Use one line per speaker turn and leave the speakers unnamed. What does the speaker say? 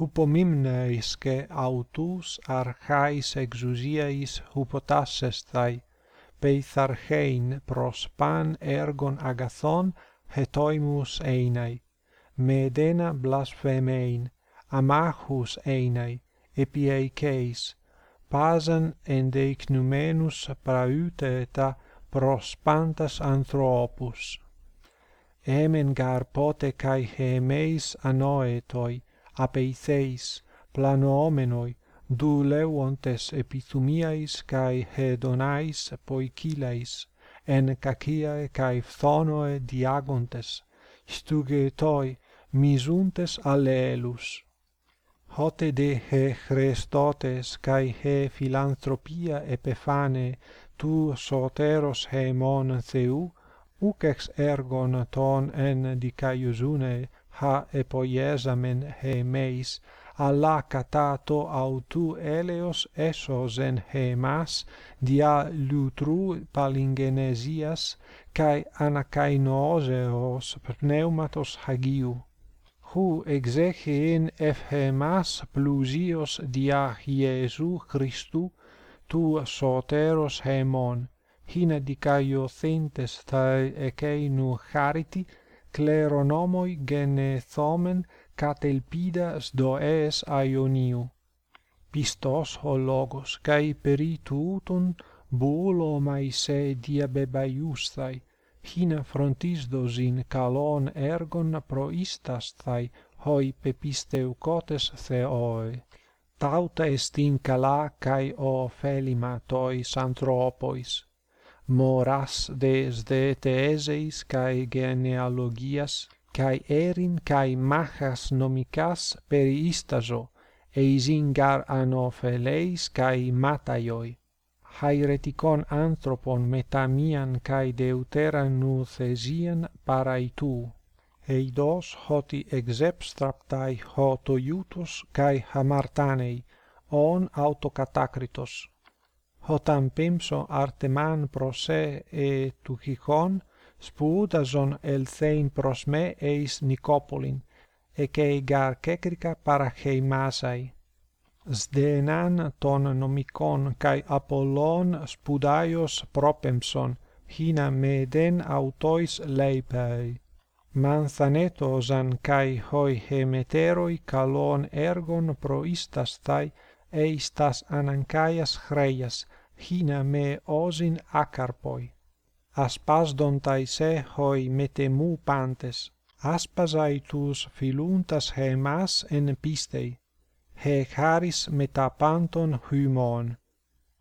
hypomimneisce autus archais exousiais hupotassestai, peitharchein pros pan ergon agathon hetoimus einai medena blasphemein amachus einai epieikeis pasan endeicnumenus prauteta pros pantas anthropus. Emen gar pote kai hemeis anoetoi απεϊθέης πλανοόμενοι δου λεουοντες επιθυμιαις καί hedonais poikilais εν κακίαε καί φθόνοε διάγοντες στουγετοί misuntes allelus Hote de he Christotes kai he philanthropia epiphane tu soteros he mon theu ucex ergon ton en dicaiosune ha epoiesamen he meis alla catato autu eleos esosen he mas dia lutru palingenesias kai anakainoseos pneumatos hagiu. Hu exegein ephemas plusios dia Iesu Christu tu soteros hemon hina dicaio thentes tai ekeinu chariti cleronomoi gene thomen catelpidas does aioniu pistos ho logos kai perituuton bulo maise diabebaiusthai hina frontis frontisdosin kalon ergon proistas thai hoi pepisteu pepisteucotes theoi. Tauta estin kala kai o phelima toi santhropois moras des de theseis kai genealogias kai erin kai machas nomicas eis eisingar anopheleis kai mataioi. Haireticon anthropon metamian kai deuteran nuthesian paraitu eidos hoti exepstraptai hotoiutos kai hamartanei on autokatakritos hotam pemso arteman prose e tukikon spoudason elthein prosme eis Nikopolin, ekei gar kekrika paracheimasai. Sdenan ton nomikon kai Apollon spudaios propemson, hina meden autois leipei. Manzanetosan kai hoi hemeteroi kalon ergon proistastai eistas anankaias chreias, hina me osin acarpoi. Aspas dontai se hoi metemu pantes, aspasai tus filuntas hemas en pistei, he charis metapanton hymon.